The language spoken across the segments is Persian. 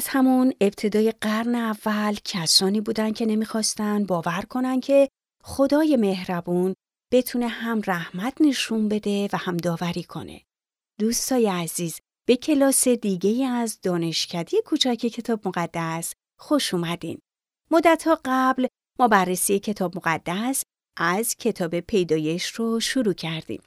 از همون ابتدای قرن اول کسانی بودن که نمی‌خواستن باور کنن که خدای مهربون بتونه هم رحمت نشون بده و هم داوری کنه. دوستای عزیز به کلاس دیگه از دانشکدی کوچک کتاب مقدس خوش اومدین. مدتها قبل ما بررسی کتاب مقدس از کتاب پیدایش رو شروع کردیم.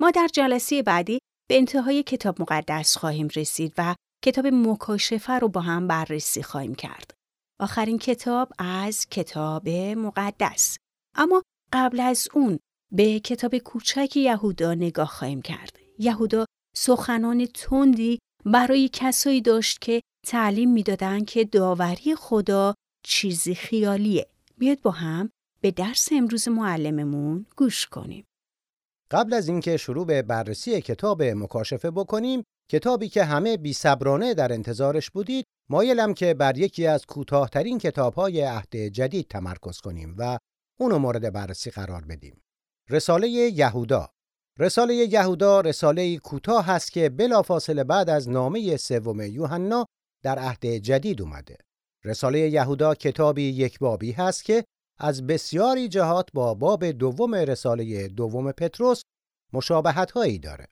ما در جلسه بعدی به انتهای کتاب مقدس خواهیم رسید و کتاب مکاشفه رو با هم بررسی خواهیم کرد. آخرین کتاب از کتاب مقدس. اما قبل از اون به کتاب کوچک یهودا نگاه خواهیم کرد. یهودا سخنان تندی برای کسایی داشت که تعلیم می‌دادند که داوری خدا چیزی خیالیه. بیاد با هم به درس امروز معلممون گوش کنیم. قبل از اینکه شروع به بررسی کتاب مکاشفه بکنیم، کتابی که همه بیصبرانه در انتظارش بودید، مایلم که بر یکی از کوتاهترین کتاب‌های عهد جدید تمرکز کنیم و اونو مورد بررسی قرار بدیم. رساله یهودا رساله یهودا رساله کوتاه است که بلافاصله بعد از نامه سوم یوحنا در عهد جدید اومده. رساله یهودا کتابی یک بابی هست که از بسیاری جهات با باب دوم رساله دوم پتروس مشابهت هایی داره.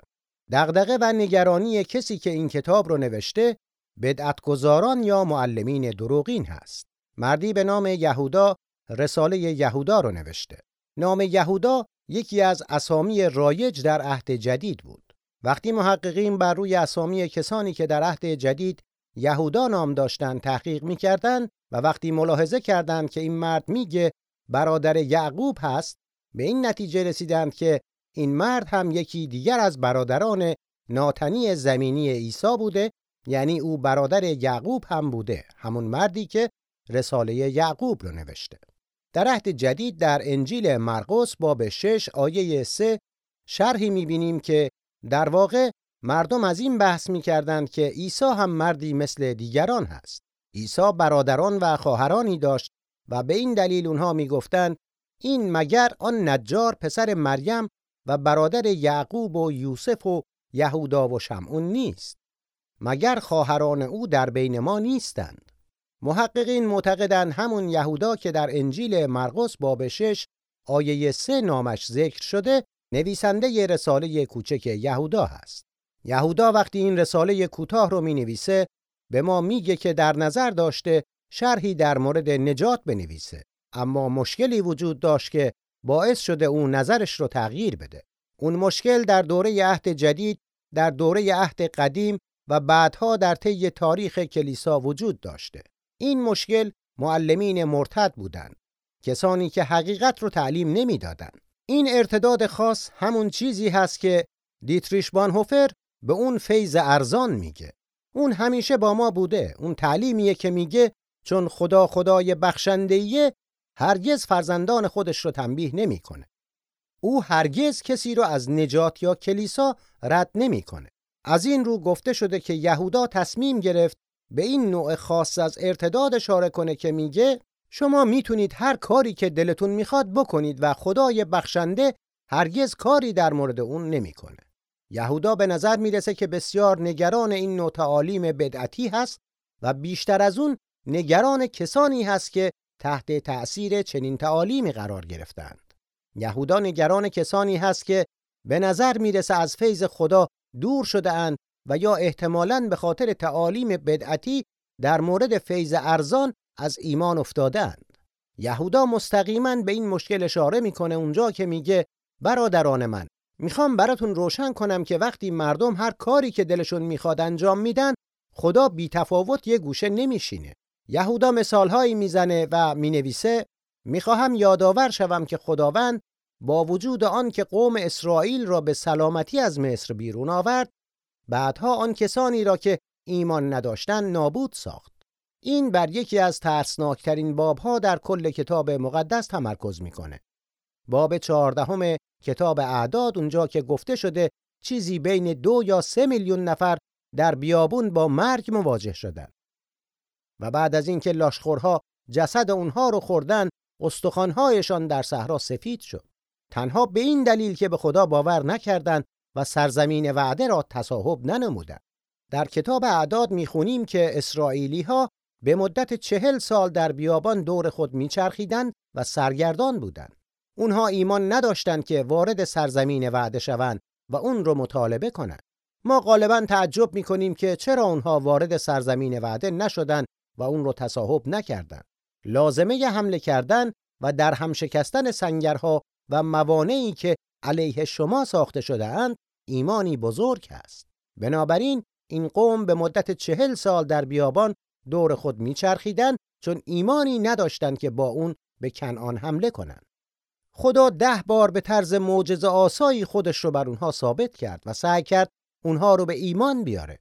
دغدغه و نگرانی کسی که این کتاب رو نوشته بدعتگزاران یا معلمین دروغین هست. مردی به نام یهودا رساله یهودا رو نوشته. نام یهودا یکی از اسامی رایج در عهد جدید بود. وقتی محققین بر روی اسامی کسانی که در عهد جدید یهودا نام داشتند تحقیق می‌کردند و وقتی ملاحظه کردند که این مرد میگه برادر یعقوب هست به این نتیجه رسیدند که این مرد هم یکی دیگر از برادران ناتنی زمینی عیسی بوده یعنی او برادر یعقوب هم بوده همون مردی که رساله یعقوب رو نوشته در عهد جدید در انجیل مرقس باب 6 آیه 3 شرحی می‌بینیم که در واقع مردم از این بحث می‌کردند که عیسی هم مردی مثل دیگران هست. عیسی برادران و خواهرانی داشت و به این دلیل اونها می‌گفتند این مگر آن نجار پسر مریم و برادر یعقوب و یوسف و یهودا و شمعون نیست مگر خواهران او در بین ما نیستند محققین معتقدند همون یهودا که در انجیل مرقس باب 6 آیه 3 نامش ذکر شده نویسنده ی رساله کوچک یهودا هست. یهودا وقتی این رساله کوتاه رو می نویسه به ما میگه که در نظر داشته شرحی در مورد نجات بنویسه اما مشکلی وجود داشت که باعث شده اون نظرش رو تغییر بده. اون مشکل در دوره عهد جدید، در دوره عهد قدیم و بعدها در طی تاریخ کلیسا وجود داشته. این مشکل معلمین مرتد بودند کسانی که حقیقت رو تعلیم نمی‌دادند این ارتداد خاص همون چیزی هست که دیتریش بانهوفر به اون فیض ارزان میگه اون همیشه با ما بوده اون تعلیمیه که میگه چون خدا خدای بخشندهیه هرگز فرزندان خودش رو تنبیه نمی‌کنه او هرگز کسی رو از نجات یا کلیسا رد نمی‌کنه از این رو گفته شده که یهودا تصمیم گرفت به این نوع خاص از ارتداد اشاره کنه که میگه شما می‌تونید هر کاری که دلتون می‌خواد بکنید و خدای بخشنده هرگز کاری در مورد اون نمی‌کنه. یهودا به نظر می‌رسه که بسیار نگران این نوع تعالیم بدعتی هست و بیشتر از اون نگران کسانی هست که تحت تأثیر چنین تعالیمی قرار گرفتند. یهودا نگران کسانی هست که به نظر می‌رسه از فیض خدا دور شده اند و یا احتمالاً به خاطر تعالیم بدعتی در مورد فیض ارزان از ایمان افتادند. یهودا مستقیما به این مشکل اشاره می‌کنه اونجا که میگه برادران من می‌خوام براتون روشن کنم که وقتی مردم هر کاری که دلشون می‌خواد انجام میدن خدا بی تفاوت یه گوشه نمیشینه. یهودا مثالهایی می‌زنه و می‌نویسه می‌خواهم یادآور شوم که خداوند با وجود آن که قوم اسرائیل را به سلامتی از مصر بیرون آورد بعدها آن کسانی را که ایمان نداشتند نابود ساخت. این بر یکی از ترسناکترین بابها در کل کتاب مقدس تمرکز می‌کنه. باب چهاردهم کتاب اعداد اونجا که گفته شده چیزی بین دو یا سه میلیون نفر در بیابون با مرگ مواجه شدند. و بعد از اینکه لاشخورها جسد اونها رو خوردن استخوانهایشان در صحرا سفید شد تنها به این دلیل که به خدا باور نکردند و سرزمین وعده را تصاحب ننمودند در کتاب اعداد می‌خونیم که اسرائیلی ها به مدت چهل سال در بیابان دور خود میچرخیدند و سرگردان بودند. اونها ایمان نداشتند که وارد سرزمین وعده شوند و اون رو مطالبه کنند. ما غالبا تعجب می‌کنیم که چرا اونها وارد سرزمین وعده نشدند و اون رو تصاحب نکردند. لازمه حمله کردن و در هم شکستن سنگرها و موانعی که علیه شما ساخته شده اند ایمانی بزرگ است. بنابراین این قوم به مدت چهل سال در بیابان دور خود میچرخیدند چون ایمانی نداشتند که با اون به کنعان حمله کنند. خدا ده بار به طرز معجزه آسایی خودش رو بر اونها ثابت کرد و سعی کرد اونها رو به ایمان بیاره.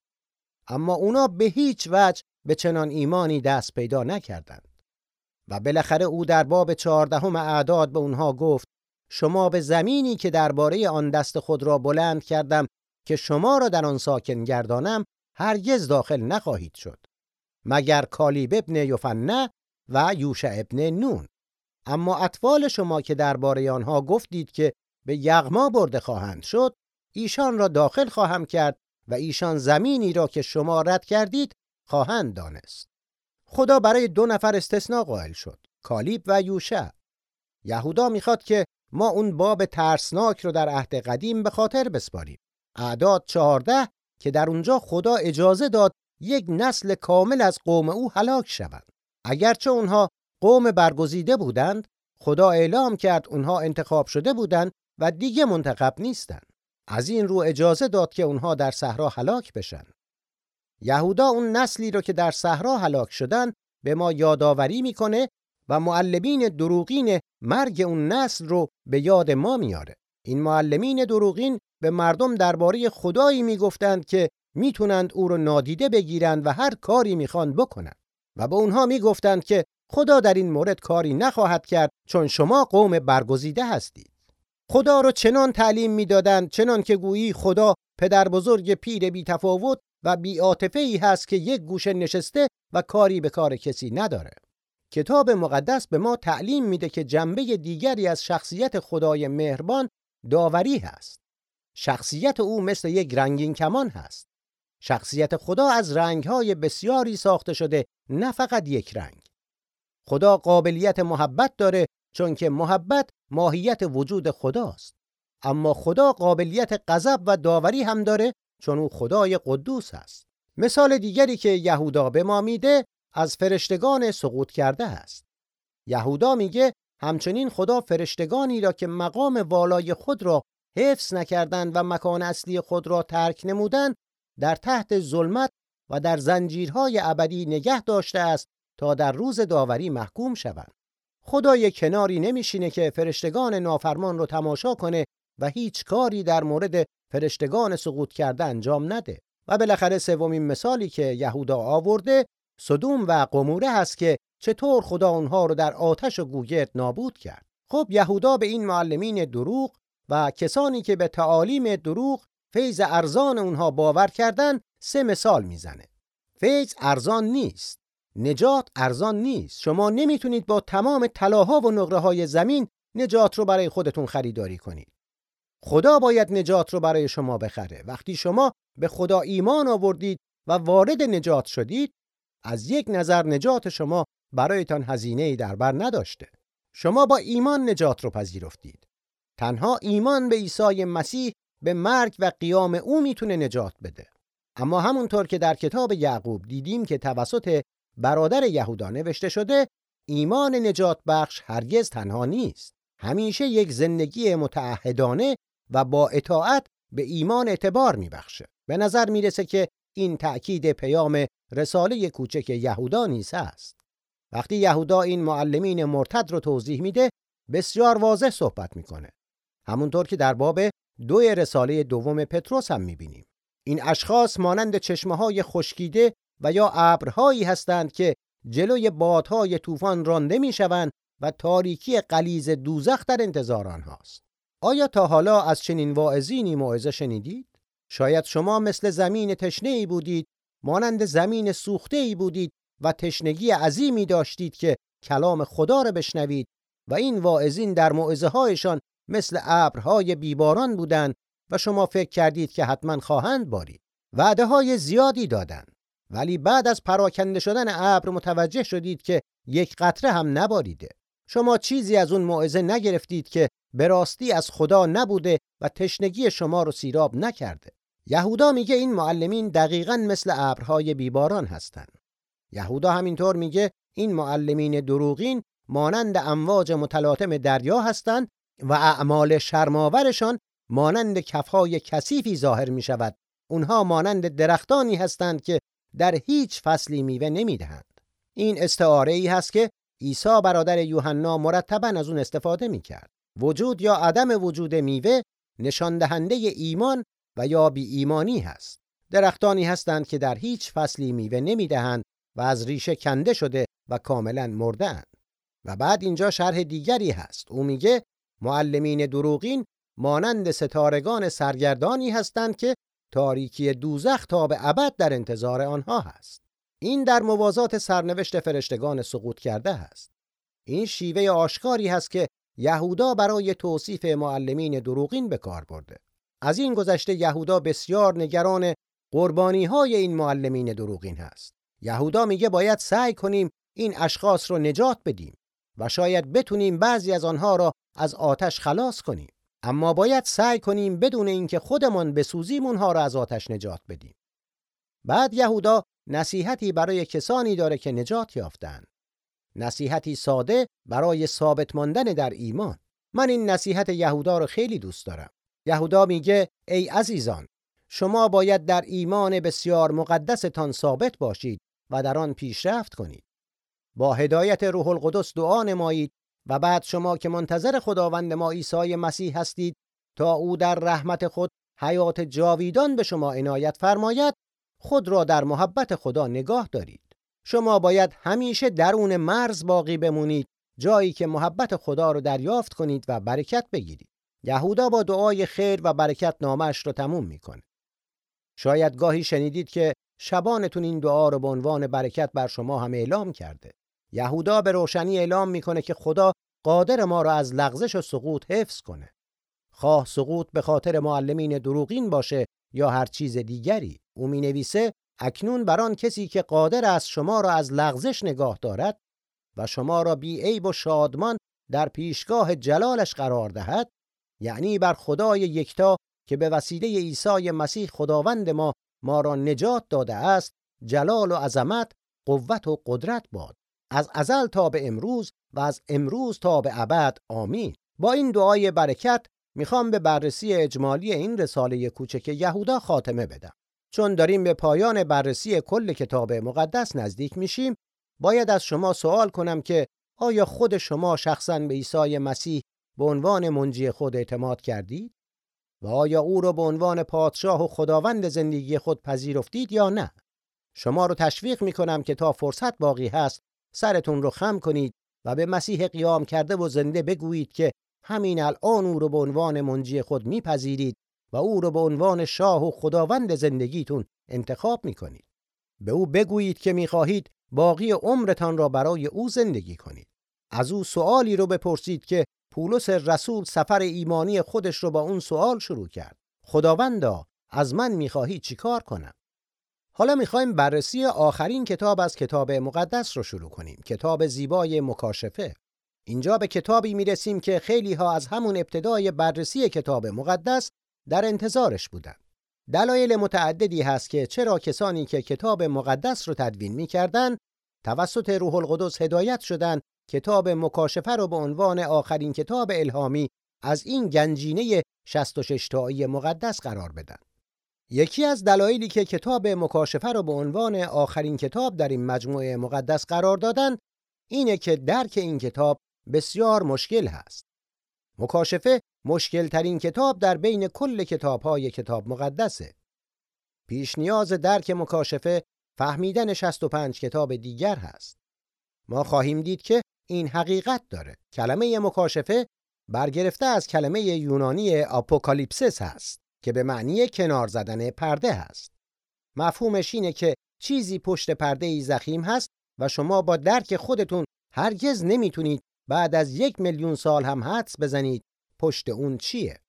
اما اونا به هیچ وجه به چنان ایمانی دست پیدا نکردند. و بالاخره او در باب چهاردهم اعداد به اونها گفت شما به زمینی که درباره آن دست خود را بلند کردم که شما را در آن ساکن گردانم هرگز داخل نخواهید شد مگر کالیب ابن یوفنه و یوشع ابن نون اما اطفال شما که درباره آنها گفتید که به یغما برده خواهند شد ایشان را داخل خواهم کرد و ایشان زمینی را که شما رد کردید خواهند دانست. خدا برای دو نفر استثناء قائل شد کالیب و یوشع. یهودا می‌خواد که ما اون باب ترسناک رو در عهد قدیم به خاطر بسپاریم. اعداد چهارده که در اونجا خدا اجازه داد یک نسل کامل از قوم او هلاک شوند. اگرچه اونها قوم برگزیده بودند خدا اعلام کرد اونها انتخاب شده بودند و دیگه منتخب نیستند. از این رو اجازه داد که اونها در صحرا هلاک بشن. یهودا اون نسلی رو که در صحرا هلاک شدن به ما یادآوری می‌کنه و معلمین دروغین مرگ اون نسل رو به یاد ما میاره. این معلمین دروغین به مردم درباره خدایی می‌گفتند که می‌تونند او رو نادیده بگیرند و هر کاری می‌خوان بکنند. و به اونها می‌گفتند که خدا در این مورد کاری نخواهد کرد چون شما قوم برگزیده هستید. خدا رو چنان تعلیم می‌دادند چنان که گویی خدا پدر بزرگ پیر بی تفاوت و بی ای هست که یک گوشه نشسته و کاری به کار کسی نداره. کتاب مقدس به ما تعلیم میده که جنبه دیگری از شخصیت خدای مهربان داوری هست. شخصیت او مثل یک رنگین کمان هست. شخصیت خدا از رنگهای بسیاری ساخته شده نه فقط یک رنگ. خدا قابلیت محبت داره چون که محبت ماهیت وجود خداست. اما خدا قابلیت غضب و داوری هم داره چون او خدای قدوس است. مثال دیگری که یهودا به ما میده از فرشتگان سقوط کرده است. یهودا میگه همچنین خدا فرشتگانی را که مقام والای خود را حفظ نکردند و مکان اصلی خود را ترک نمودند در تحت ظلمت و در زنجیرهای ابدی نگه داشته است تا در روز داوری محکوم شوند. خدا یک کناری نمیشینه که فرشتگان نافرمان رو تماشا کنه و هیچ کاری در مورد فرشتگان سقوط کرده انجام نده. و بالاخره سومین مثالی که یهودا آورده صدوم و قموره هست که چطور خدا اونها رو در آتش و گوگرد نابود کرد. خب یهودا به این معلمین دروغ و کسانی که به تعالیم دروغ فیض ارزان اونها باور کردن سه مثال می‌زنه. فیض ارزان نیست نجات ارزان نیست. شما نمی‌تونید با تمام طلاها و نقره های زمین نجات رو برای خودتون خریداری کنید. خدا باید نجات رو برای شما بخره. وقتی شما به خدا ایمان آوردید و وارد نجات شدید از یک نظر نجات شما برایتان هزینه ای در بر نداشته. شما با ایمان نجات رو پذیرفتید. تنها ایمان به عیسی مسیح به مرگ و قیام او می‌تونه نجات بده. اما همونطور که در کتاب یعقوب دیدیم که توسط برادر یهودا نوشته شده ایمان نجات بخش هرگز تنها نیست. همیشه یک زندگی متعهدانه و با اطاعت به ایمان اعتبار میبخشه. به نظر می‌رسه که این تأکید پیام رساله کوچک یهودا نیست است وقتی یهودا این معلمین مرتد رو توضیح میده بسیار واضح صحبت می‌کنه. همونطور که در باب دو رساله دوم پتروس هم می‌بینیم. این اشخاص مانند چشمه های خشکیده و یا ابرهایی هستند که جلوی بادهای طوفان رانده می‌شوند و تاریکی قلیز دوزخ در انتظار آنهاست. آیا تا حالا از چنین واعظینی موعظه شنیدید؟ شاید شما مثل زمین تشنه ای بودید مانند زمین سوخته ای بودید و تشنگی عظیمی داشتید که کلام خدا را بشنوید و این واعظین در موعظه هایشان مثل ابرهای بیباران بودند و شما فکر کردید که حتما خواهند بارید. وعده های زیادی دادند. ولی بعد از پراکنده شدن ابر متوجه شدید که یک قطره هم نباریده. شما چیزی از اون موعظه نگرفتید که به راستی از خدا نبوده و تشنگی شما رو سیراب نکرده یهودا میگه این معلمین دقیقا مثل ابرهای بیباران هستند یهودا همینطور میگه این معلمین دروغین مانند امواج متلاطم دریا هستند و اعمال شرماورشان مانند کفهای کثیفی ظاهر می شود. اونها مانند درختانی هستند که در هیچ فصلی میوه نمی‌دهند. این استعاره ای هست که عیسی برادر یوحنا مرتبا از اون استفاده می کرد. وجود یا عدم وجود میوه نشان دهنده ایمان و یا بی ایمانی هست. درختانی هستند که در هیچ فصلی میوه نمی‌دهند و از ریشه کنده شده و کاملا مرده و بعد اینجا شرح دیگری هست. او میگه معلمین دروغین مانند ستارگان سرگردانی هستند که تاریکی دوزخ تا به ابد در انتظار آنها هست. این در موازات سرنوشت فرشتگان سقوط کرده است. این شیوه آشکاری هست که یهودا برای توصیف معلمین دروغین به کار برده. از این گذشته یهودا بسیار نگران قربانی های این معلمین دروغین هست. یهودا میگه باید سعی کنیم این اشخاص رو نجات بدیم و شاید بتونیم بعضی از آنها را از آتش خلاص کنیم. اما باید سعی کنیم بدون اینکه خودمان بسوزیم اونها را از آتش نجات بدیم. بعد یهودا نصیحتی برای کسانی داره که نجات یافتند. نصیحتی ساده برای ثابت ماندن در ایمان. من این نصیحت یهودا رو خیلی دوست دارم. یهودا میگه ای عزیزان شما باید در ایمان بسیار مقدستان ثابت باشید و در آن پیشرفت کنید. با هدایت روح القدس دعا نمایید و بعد شما که منتظر خداوند ما عیسی مسیح هستید تا او در رحمت خود حیات جاویدان به شما عنایت فرماید خود را در محبت خدا نگاه دارید. شما باید همیشه درون مرز باقی بمونید جایی که محبت خدا رو دریافت کنید و برکت بگیرید. یهودا با دعای خیر و برکت نامش رو تموم می‌کنه. شاید گاهی شنیدید که شبانتون این دعا رو به عنوان برکت بر شما هم اعلام کرده. یهودا به روشنی اعلام می‌کنه که خدا قادر ما را از لغزش و سقوط حفظ کنه. خواه سقوط به خاطر معلمین دروغین باشه یا هر چیز دیگری. او می نویسه اکنون بران کسی که قادر است شما را از لغزش نگاه دارد و شما را بی عیب و شادمان در پیشگاه جلالش قرار دهد یعنی بر خدای یکتا که به وسیله عیسی مسیح خداوند ما ما را نجات داده است جلال و عظمت قوت و قدرت باد. از ازل تا به امروز و از امروز تا به ابد. آمین. با این دعای برکت می‌خوام به بررسی اجمالی این رساله کوچک یهودا خاتمه بدم. چون داریم به پایان بررسی کل کتاب مقدس نزدیک میشیم باید از شما سوال کنم که آیا خود شما شخصا به عیسی مسیح به عنوان منجی خود اعتماد کردید؟ و آیا او را به عنوان پادشاه و خداوند زندگی خود پذیرفتید یا نه؟ شما رو تشویق می‌کنم که تا فرصت باقی هست سرتون رو خم کنید و به مسیح قیام کرده و زنده بگویید که همین الان او رو به عنوان منجی خود میپذیرید. و او رو به عنوان شاه و خداوند زندگیتون انتخاب می‌کنید. به او بگویید که می‌خواهید باقی عمرتان را برای او زندگی کنید. از او سوالی رو بپرسید که پولس رسول سفر ایمانی خودش رو با اون سوال شروع کرد. خداوندا از من می‌خواهی چیکار کنم؟ حالا می‌خوایم بررسی آخرین کتاب از کتاب مقدس رو شروع کنیم کتاب زیبای مکاشفه اینجا به کتابی می‌رسیم که خیلی ها از همون ابتدای بررسی کتاب مقدس در انتظارش بودن دلایل متعددی هست که چرا کسانی که کتاب مقدس رو تدوین می‌کردن توسط روح القدس هدایت شدن کتاب مکاشفه رو به عنوان آخرین کتاب الهامی از این گنجینه 66 تایی مقدس قرار بدن یکی از دلایلی که کتاب مکاشفه را به عنوان آخرین کتاب در این مجموعه مقدس قرار دادن اینه که درک این کتاب بسیار مشکل هست. مکاشفه مشکل ترین کتاب در بین کل کتاب های کتاب مقدسه. پیش نیاز درک مکاشفه فهمیدن 65 کتاب دیگر هست. ما خواهیم دید که این حقیقت داره. کلمه مکاشفه برگرفته از کلمه یونانی αποκάλυψις هست. که به معنی کنار زدن پرده هست. مفهومش اینه که چیزی پشت پرده ای زخیم هست و شما با درک خودتون هرگز نمی‌تونید بعد از یک میلیون سال هم حدس بزنید پشت اون چیه.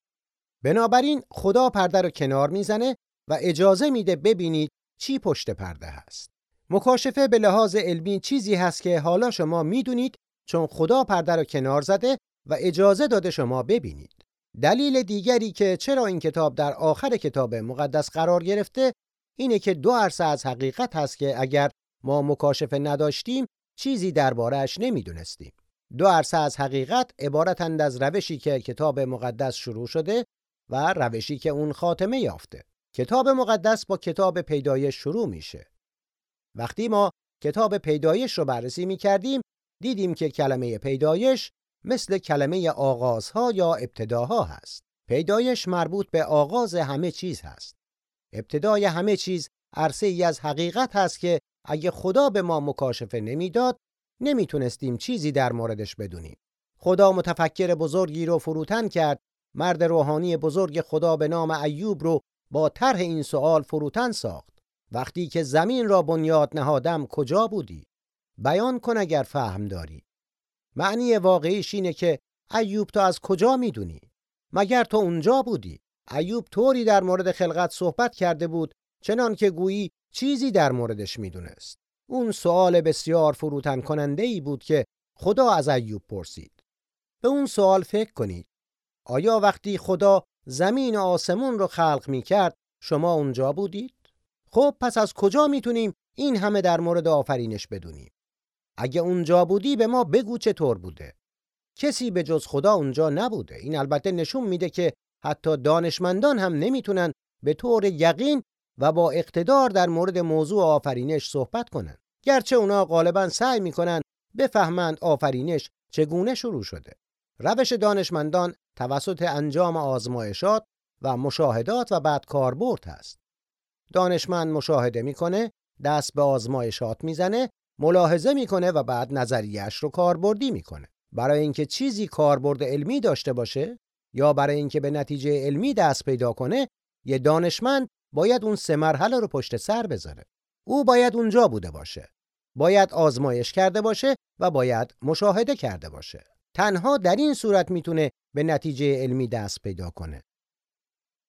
بنابراین خدا پرده رو کنار می‌زنه و اجازه میده ببینید چی پشت پرده هست. مکاشفه به لحاظ علمی چیزی هست که حالا شما می‌دونید چون خدا پرده رو کنار زده و اجازه داده شما ببینید. دلیل دیگری که چرا این کتاب در آخر کتاب مقدس قرار گرفته اینه که دو عرصه از حقیقت هست که اگر ما مکاشفه نداشتیم چیزی دربارهش نمی‌دونستیم. دو عرصه از حقیقت عبارتند از روشی که کتاب مقدس شروع شده و روشی که اون خاتمه یافته. کتاب مقدس با کتاب پیدایش شروع میشه. وقتی ما کتاب پیدایش رو بررسی می کردیم دیدیم که کلمه پیدایش مثل کلمه آغازها یا ابتداها هست. پیدایش مربوط به آغاز همه چیز هست. ابتدای همه چیز عرصه ای از حقیقت هست که اگه خدا به ما مکاشفه نمی‌داد نمی‌تونستیم چیزی در موردش بدونیم. خدا متفکر بزرگی رو فروتن کرد مرد روحانی بزرگ خدا به نام ایوب رو با طرح این سوال فروتن ساخت. وقتی که زمین را بنیاد نهادم کجا بودی؟ بیان کن اگر فهم داری. معنی واقعیش اینه که ایوب تو از کجا می‌دونی؟ مگر تو اونجا بودی؟ ایوب طوری در مورد خلقت صحبت کرده بود چنان که گویی چیزی در موردش می‌دونست. اون سوال بسیار فروتن کننده ای بود که خدا از ایوب پرسید به اون سوال فکر کنید آیا وقتی خدا زمین و آسمون رو خلق می کرد شما اونجا بودید؟ خب پس از کجا می‌تونیم این همه در مورد آفرینش بدونیم؟ اگه اونجا بودی به ما بگو چطور بوده. کسی به جز خدا اونجا نبوده. این البته نشون میده که حتی دانشمندان هم نمی‌تونن به طور یقین و با اقتدار در مورد موضوع آفرینش صحبت کنن. گرچه اونا غالبا سعی می‌کنن بفهمند آفرینش چگونه شروع شده. روش دانشمندان توسط انجام آزمایشات و مشاهدات و بعد کاربرد هست. دانشمند مشاهده می‌کنه، دست به آزمایشات می‌زنه، ملاحظه می‌کنه و بعد نظریهش رو کاربردی می‌کنه. برای اینکه چیزی کاربرد علمی داشته باشه یا برای اینکه به نتیجه علمی دست پیدا کنه، یه دانشمند باید اون سه مرحله رو پشت سر بذاره. او باید اونجا بوده باشه. باید آزمایش کرده باشه و باید مشاهده کرده باشه. تنها در این صورت می‌تونه به نتیجه علمی دست پیدا کنه.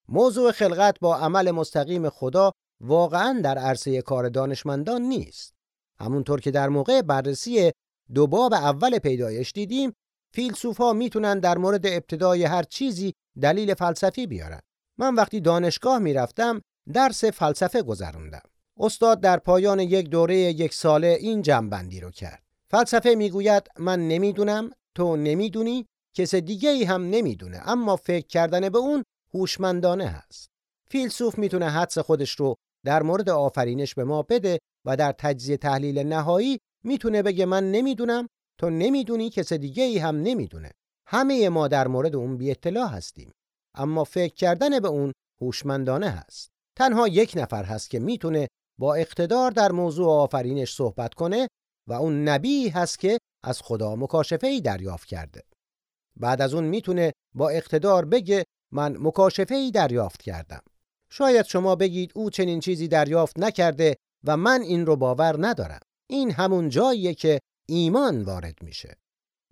موضوع خلقت با عمل مستقیم خدا واقعا در عرصه کار دانشمندان نیست. همونطور که در موقع بررسی دو باب اول پیدایش دیدیم، فیلسوفا می‌تونن در مورد ابتدای هر چیزی دلیل فلسفی بیارن. من وقتی دانشگاه می‌رفتم درس فلسفه گذروندم. استاد در پایان یک دوره یک ساله این جنبندی رو کرد. فلسفه می‌گوید من نمی‌دونم تو نمی‌دونی کس دیگه ای هم نمی‌دونه اما فکر کردن به اون هوشمندانه هست. فیلسوف می‌تونه حدس خودش رو در مورد آفرینش به ما بده و در تجزیه تحلیل نهایی می‌تونه بگه من نمی‌دونم تو نمی‌دونی کس دیگه ای هم نمی‌دونه. همه ما در مورد اون بی اطلاع هستیم اما فکر کردن به اون هوشمندانه هست. تنها یک نفر هست که می‌تونه با اقتدار در موضوع آفرینش صحبت کنه و اون نبی هست که از خدا مکاشفه ای دریافت کرده. بعد از اون می‌تونه با اقتدار بگه من مکاشفه ای دریافت کردم. شاید شما بگید او چنین چیزی دریافت نکرده و من این رو باور ندارم. این همون جاییه که ایمان وارد میشه.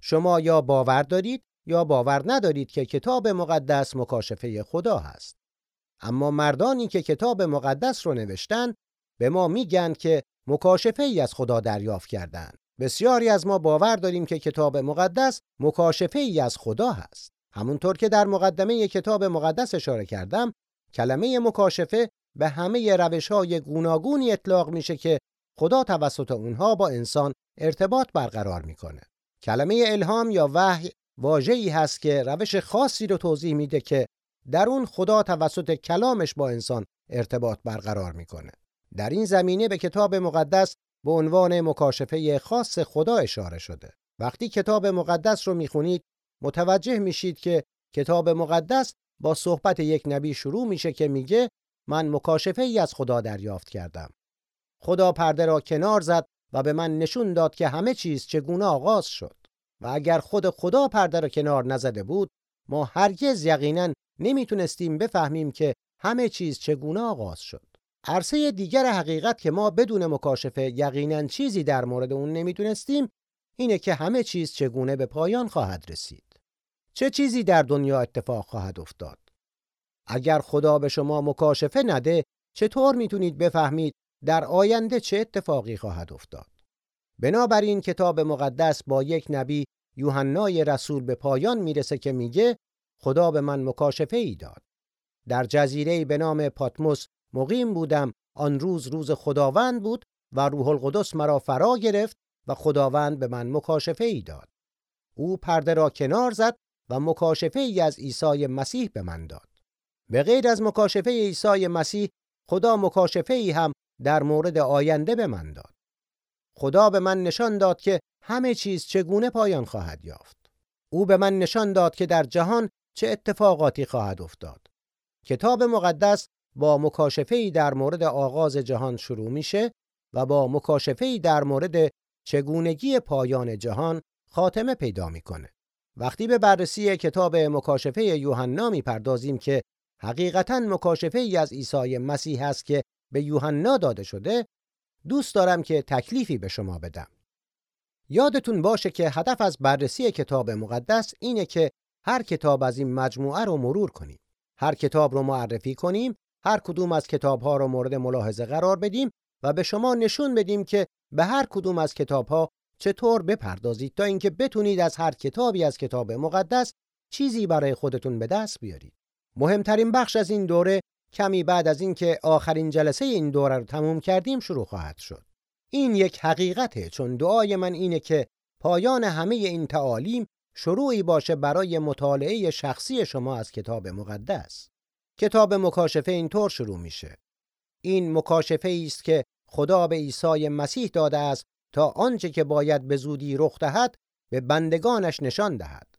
شما یا باور دارید یا باور ندارید که کتاب مقدس مکاشفه خدا هست. اما مردانی که کتاب مقدس رو نوشتن به ما میگن که مکاشفه ای از خدا دریافت کردند. بسیاری از ما باور داریم که کتاب مقدس مکاشفه ای از خدا هست. همونطور که در مقدمه کتاب مقدس اشاره کردم، کلمه مکاشفه به همه روش های گوناگونی اطلاق میشه که خدا توسط اونها با انسان ارتباط برقرار می‌کنه. کلمه الهام یا وحی واژه‌ای هست که روش خاصی رو توضیح میده که در اون خدا توسط کلامش با انسان ارتباط برقرار می‌کنه. در این زمینه به کتاب مقدس به عنوان مکاشفه خاص خدا اشاره شده. وقتی کتاب مقدس رو می‌خونید متوجه میشید که کتاب مقدس با صحبت یک نبی شروع میشه که میگه من مکاشفه ای از خدا دریافت کردم. خدا پرده را کنار زد و به من نشون داد که همه چیز چگونه آغاز شد و اگر خود خدا پرده را کنار نزده بود ما هرگز یقینا نمی‌تونستیم بفهمیم که همه چیز چگونه آغاز شد. عرصه دیگر حقیقت که ما بدون مکاشفه یقینا چیزی در مورد اون نمی‌دونستیم اینه که همه چیز چگونه به پایان خواهد رسید. چه چیزی در دنیا اتفاق خواهد افتاد؟ اگر خدا به شما مکاشفه نده چطور می‌تونید بفهمید در آینده چه اتفاقی خواهد افتاد بنابراین کتاب مقدس با یک نبی یوحنای رسول به پایان می‌رسه که میگه خدا به من مکاشفه ای داد در جزیره به نام پاتموس مقیم بودم. آن روز روز خداوند بود و روح القدس مرا فرا گرفت و خداوند به من مکاشفه ای داد. او پرده را کنار زد و مکاشفه ای از عیسی مسیح به من داد. به غیر از مکاشفه عیسی مسیح خدا مکاشفه ای هم در مورد آینده به من داد. خدا به من نشان داد که همه چیز چگونه پایان خواهد یافت. او به من نشان داد که در جهان چه اتفاقاتی خواهد افتاد. کتاب مقدس با مکاشفه ای در مورد آغاز جهان شروع میشه و با مکاشفه ای در مورد چگونگی پایان جهان خاتمه پیدا می‌کنه. وقتی به بررسی کتاب مکاشفه یوحنا می‌پردازیم که حقیقتا مکاشفه ای از عیسی مسیح است که به یوحنا داده شده دوست دارم که تکلیفی به شما بدم. یادتون باشه که هدف از بررسی کتاب مقدس اینه که هر کتاب از این مجموعه رو مرور کنیم. هر کتاب رو معرفی کنیم هر کدوم از کتاب ها رو مورد ملاحظه قرار بدیم و به شما نشون بدیم که به هر کدوم از کتاب ها چطور بپردازید تا اینکه بتونید از هر کتابی از کتاب مقدس چیزی برای خودتون به دست بیارید. مهمترین بخش از این دوره کمی بعد از اینکه آخرین جلسه این دوره رو تموم کردیم شروع خواهد شد. این یک حقیقته چون دعای من اینه که پایان همه این تعالیم شروعی باشه برای مطالعه شخصی شما از کتاب مقدس. کتاب مکاشفه اینطور شروع میشه. این مکاشفه است که خدا به عیسی مسیح داده است تا آنچه که باید به زودی رخ دهد به بندگانش نشان دهد.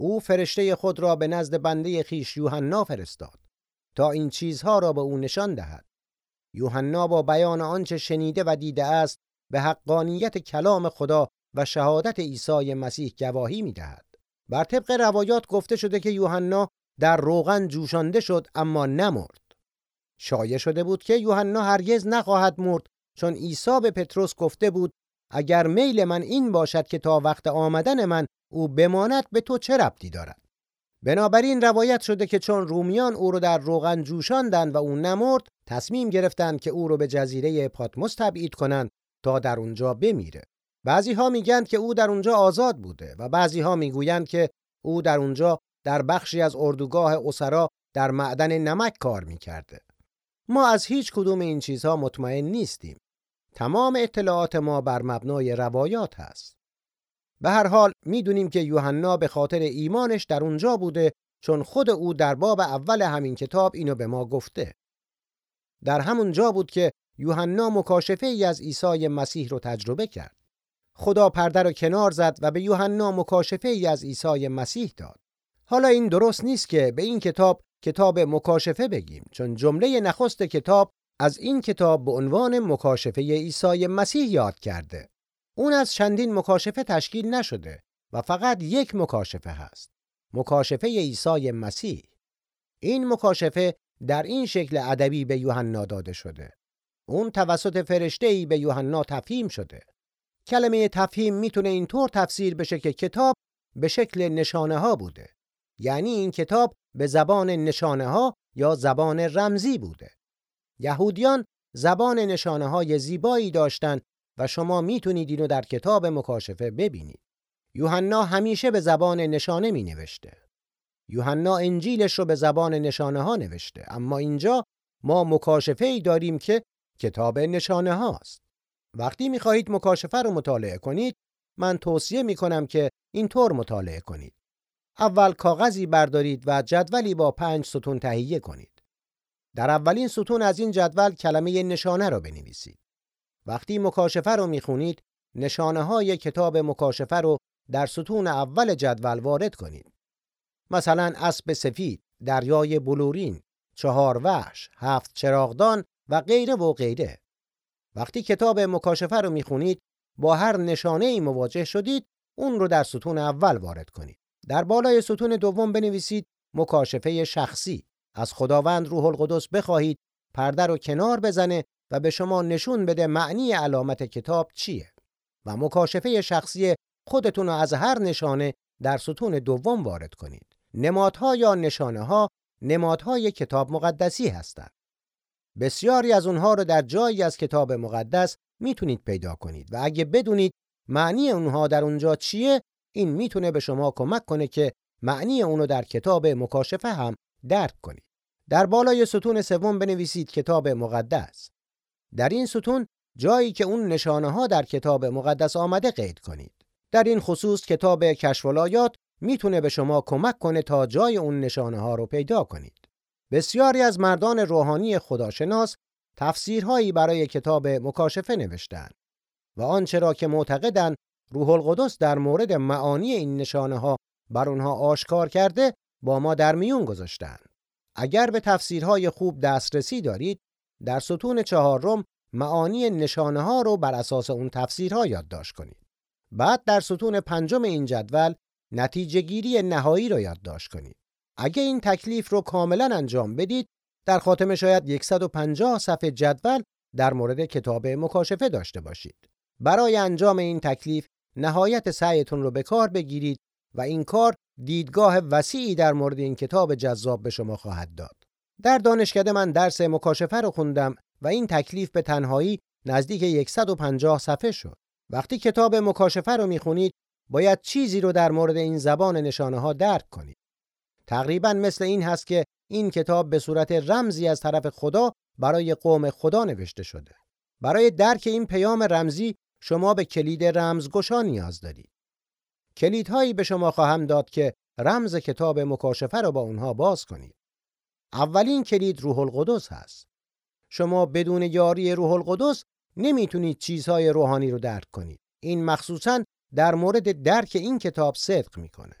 او فرشته خود را به نزد بنده خیش یوحنا فرستاد تا این چیزها را به او نشان دهد. یوحنا با بیان آنچه شنیده و دیده است به حقانیت کلام خدا و شهادت عیسی مسیح گواهی می‌دهد. بر طبق روایات گفته شده که یوحنا در روغن جوشانده شد اما نمرد. شایع شده بود که یوحنا هرگز نخواهد مرد چون عیسی به پتروس گفته بود اگر میل من این باشد که تا وقت آمدن من او بماند به تو چه ربطی دارد؟ بنابراین روایت شده که چون رومیان او را در روغن جوشاندند و او نمرد تصمیم گرفتند که او را به جزیره پاتموس تبعید کنند تا در اونجا بمیره. بعضی ها میگن که او در اونجا آزاد بوده و بعضی ها می‌گویند که او در اونجا در بخشی از اردوگاه اسرا در معدن نمک کار می‌کرده. ما از هیچ کدوم این چیزها مطمئن نیستیم. تمام اطلاعات ما بر مبنای روایات هست. به هر حال می‌دونیم که یوحنا به خاطر ایمانش در اونجا بوده چون خود او در باب اول همین کتاب اینو به ما گفته. در همون جا بود که یوحنا مکاشفه ای از عیسی مسیح رو تجربه کرد. خدا پرده رو کنار زد و به یوحنا مکاشفه ای از عیسی مسیح داد. حالا این درست نیست که به این کتاب کتاب مکاشفه بگیم چون جمله نخست کتاب از این کتاب به عنوان مکاشفه عیسی مسیح یاد کرده. اون از چندین مکاشفه تشکیل نشده و فقط یک مکاشفه هست مکاشفه عیسی مسیح. این مکاشفه در این شکل ادبی به یوحنا داده شده. اون توسط فرشته ای به یوحنا تفهیم شده. کلمه تفهیم می‌تونه اینطور تفسیر بشه که کتاب به شکل نشانه ها بوده. یعنی این کتاب به زبان نشانه ها یا زبان رمزی بوده. یهودیان زبان نشانه های زیبایی داشتند و شما می‌تونید اینو در کتاب مکاشفه ببینید. یوحنا همیشه به زبان نشانه می نوشته یوحنا انجیلش رو به زبان نشانه ها نوشته. اما اینجا ما مکاشفه ای داریم که کتاب نشانه هاست وقتی می‌خواهید مکاشفه رو مطالعه کنید من توصیه می‌کنم که اینطور مطالعه کنید. اول کاغذی بردارید و جدولی با پنج ستون تهیه کنید در اولین ستون از این جدول کلمه نشانه را بنویسید وقتی مکاشفه رو می‌خونید نشانه های کتاب مکاشفه رو در ستون اول جدول وارد کنید مثلا اسب سفید، دریای بلورین، چهار وحش، هفت چراغدان و غیره و غیره. وقتی کتاب مکاشفه رو می‌خونید با هر نشانه ای مواجه شدید اون رو در ستون اول وارد کنید. در بالای ستون دوم بنویسید مکاشفه شخصی از خداوند روح القدس بخواهید پرده رو کنار بزنه و به شما نشون بده معنی علامت کتاب چیه و مکاشفه شخصی خودتون رو از هر نشانه در ستون دوم وارد کنید. نمادها یا نشانه ها نمادهای کتاب مقدسی هستند. بسیاری از اونها رو در جایی از کتاب مقدس می‌تونید پیدا کنید و اگه بدونید معنی اونها در اونجا چیه این می‌تونه به شما کمک کنه که معنی اونو در کتاب مکاشفه هم درک کنید. در بالای ستون سوم بنویسید کتاب مقدس. در این ستون جایی که اون نشانه ها در کتاب مقدس آمده قید کنید. در این خصوص کتاب کشف می‌تونه به شما کمک کنه تا جای اون نشانه ها رو پیدا کنید. بسیاری از مردان روحانی خداشناس تفسیرهایی برای کتاب مکاشفه نوشتند و آنچه را که معتقدند روح القدس در مورد معانی این نشانه ها بر اونها آشکار کرده با ما در میون گذاشتند. اگر به تفسیرهای خوب دسترسی دارید در ستون چهارم معانی نشانه ها رو بر اساس اون تفسیرها یادداشت کنید. بعد در ستون پنجم این جدول نتیجه گیری نهایی رو یادداشت کنید. اگه این تکلیف رو کاملا انجام بدید در خاتمه شاید 150 صفحه جدول در مورد کتاب مکاشفه داشته باشید. برای انجام این تکلیف نهایت سعیتون رو به کار بگیرید و این کار دیدگاه وسیعی در مورد این کتاب جذاب به شما خواهد داد. در دانشکده من درس مکاشفه رو خوندم و این تکلیف به تنهایی نزدیک 150 صفحه شد. وقتی کتاب مکاشفه رو می‌خونید باید چیزی رو در مورد این زبان نشانه ها درک کنید. تقریبا مثل این هست که این کتاب به صورت رمزی از طرف خدا برای قوم خدا نوشته شده. برای درک این پیام رمزی شما به کلید رمزگشا نیاز دارید. کلیدهایی به شما خواهم داد که رمز کتاب مکاشفه را با اونها باز کنید. اولین کلید روح القدس هست. شما بدون یاری روح القدس نمی‌تونید چیزهای روحانی رو درک کنید. این مخصوصا در مورد درک این کتاب صدق می‌کنه.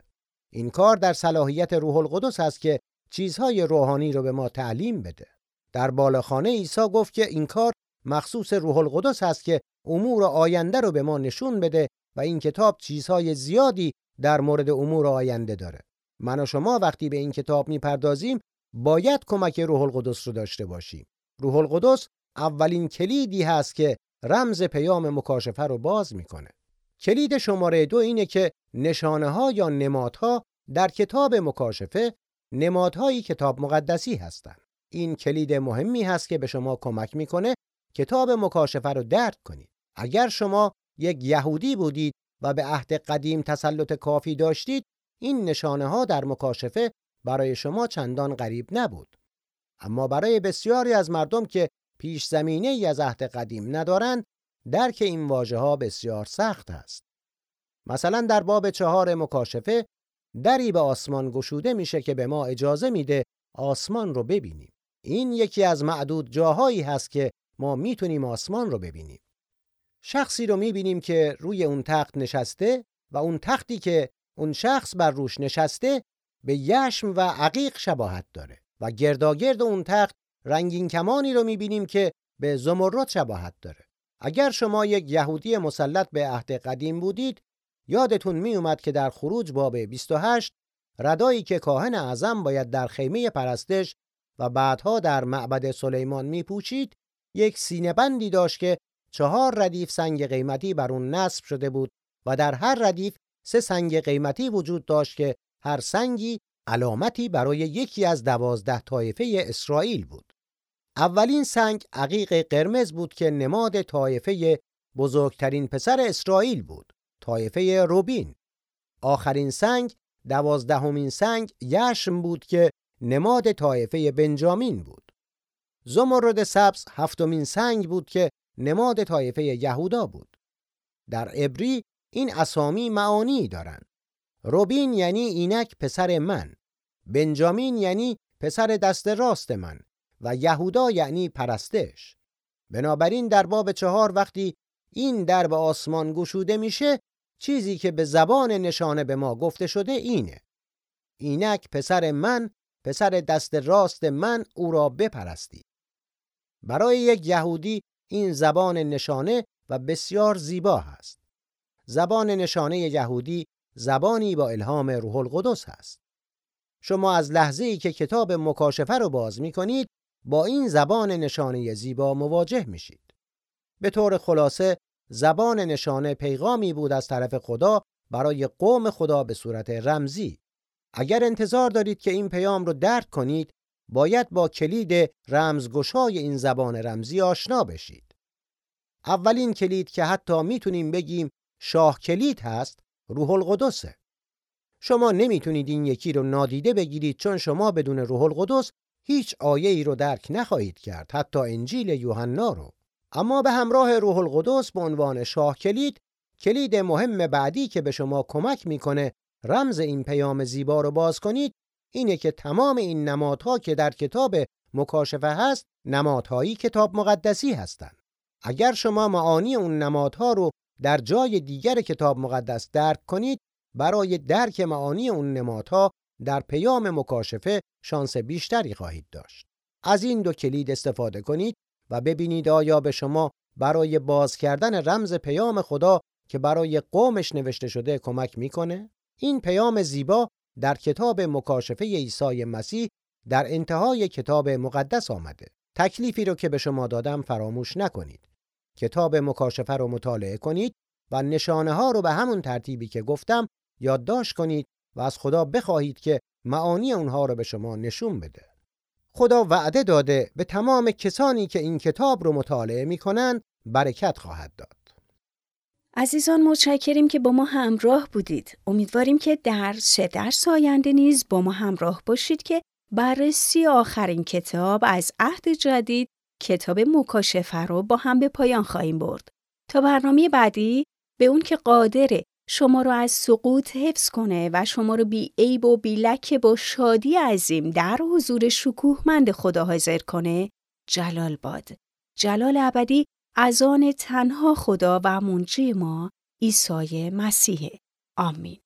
این کار در صلاحیت روح القدس است که چیزهای روحانی رو به ما تعلیم بده. در بالاخانه عیسی گفت که این کار مخصوص روح القدس است که امور آینده رو به ما نشون بده و این کتاب چیزهای زیادی در مورد امور آینده داره. من و شما وقتی به این کتاب می‌پردازیم باید کمک روح القدس رو داشته باشیم. روح القدس اولین کلیدی هست که رمز پیام مکاشفه رو باز می‌کنه. کلید شماره دو اینه که نشانه ها یا نمادها در کتاب مکاشفه نمادهای کتاب مقدسی هستند. این کلید مهمی هست که به شما کمک می‌کنه کتاب مکاشفه رو درک کنید. اگر شما یک یهودی بودید و به عهد قدیم تسلط کافی داشتید این نشانه ها در مکاشفه برای شما چندان غریب نبود. اما برای بسیاری از مردم که پیش زمینه ای از عهد قدیم ندارند درک این واژه ها بسیار سخت است. مثلا در باب چهار مکاشفه دری به آسمان گشوده میشه که به ما اجازه میده آسمان رو ببینیم. این یکی از معدود جاهایی هست که ما می‌تونیم آسمان رو ببینیم. شخصی رو می‌بینیم که روی اون تخت نشسته و اون تختی که اون شخص بر روش نشسته به یشم و عقیق شباهت داره و گرداگرد اون تخت رنگین کمانی رو می‌بینیم که به زمرد شباهت داره. اگر شما یک یهودی مسلط به عهد قدیم بودید یادتون میومد که در خروج باب 28 ردایی که کاهن اعظم باید در خیمه پرستش و بعدها در معبد سلیمان میپوشید یک سینه بندی داشت که چهار ردیف سنگ قیمتی بر اون نصب شده بود و در هر ردیف سه سنگ قیمتی وجود داشت که هر سنگی علامتی برای یکی از دوازده طایفه اسرائیل بود. اولین سنگ عقیق قرمز بود که نماد طایفه بزرگترین پسر اسرائیل بود، طایفه روبین. آخرین سنگ دوازدهمین سنگ یشم بود که نماد طایفه بنجامین بود. زمرد سبز هفتمین سنگ بود که نماد طایفه یهودا بود. در عبری این اسامی معانی دارند. روبین یعنی اینک پسر من، بنجامین یعنی پسر دست راست من و یهودا یعنی پرستش. بنابراین در باب چهار وقتی این در به آسمان گشوده میشه چیزی که به زبان نشانه به ما گفته شده اینه. اینک پسر من، پسر دست راست من او را بپرستی. برای یک یهودی این زبان نشانه و بسیار زیبا هست. زبان نشانه یهودی زبانی با الهام روح القدس هست. شما از لحظه ای که کتاب مکاشفه رو باز می کنید با این زبان نشانه زیبا مواجه میشید. به طور خلاصه زبان نشانه پیغامی بود از طرف خدا برای قوم خدا به صورت رمزی. اگر انتظار دارید که این پیام رو درک کنید باید با کلید رمزگشای این زبان رمزی آشنا بشید. اولین کلید که حتی می‌تونیم بگیم شاه کلید هست روح القدسه. شما نمی‌تونید این یکی رو نادیده بگیرید چون شما بدون روح القدس هیچ آیه ای رو درک نخواهید کرد حتی انجیل یوحنا رو اما به همراه روح القدس به عنوان شاه کلید کلید مهم بعدی که به شما کمک می‌کنه رمز این پیام زیبا رو باز کنید اینه که تمام این نمادها که در کتاب مکاشفه هست نمادهایی کتاب مقدسی هستند اگر شما معانی اون نمادها رو در جای دیگر کتاب مقدس درک کنید برای درک معانی اون نمادها در پیام مکاشفه شانس بیشتری خواهید داشت. از این دو کلید استفاده کنید و ببینید آیا به شما برای باز کردن رمز پیام خدا که برای قومش نوشته شده کمک می‌کنه؟ این پیام زیبا در کتاب مکاشفه عیسی مسیح در انتهای کتاب مقدس آمده. تکلیفی رو که به شما دادم فراموش نکنید. کتاب مکاشفه رو مطالعه کنید و نشانه ها رو به همون ترتیبی که گفتم یادداشت کنید و از خدا بخواهید که معانی اونها رو به شما نشون بده. خدا وعده داده به تمام کسانی که این کتاب رو مطالعه می کنند برکت خواهد داد. عزیزان متشکریم که با ما همراه بودید. امیدواریم که در سه درس آینده نیز با ما همراه باشید که بررسی آخرین کتاب از عهد جدید کتاب مکاشفه رو با هم به پایان خواهیم برد. تا برنامه بعدی به اون که قادره شما رو از سقوط حفظ کنه و شما رو بی عیب و بی لکه با شادی عظیم در حضور شکوهمند خدا حاضر کنه جلال باد جلال ابدی از آن تنها خدا و منجی ما عیسی مسیح. آمین.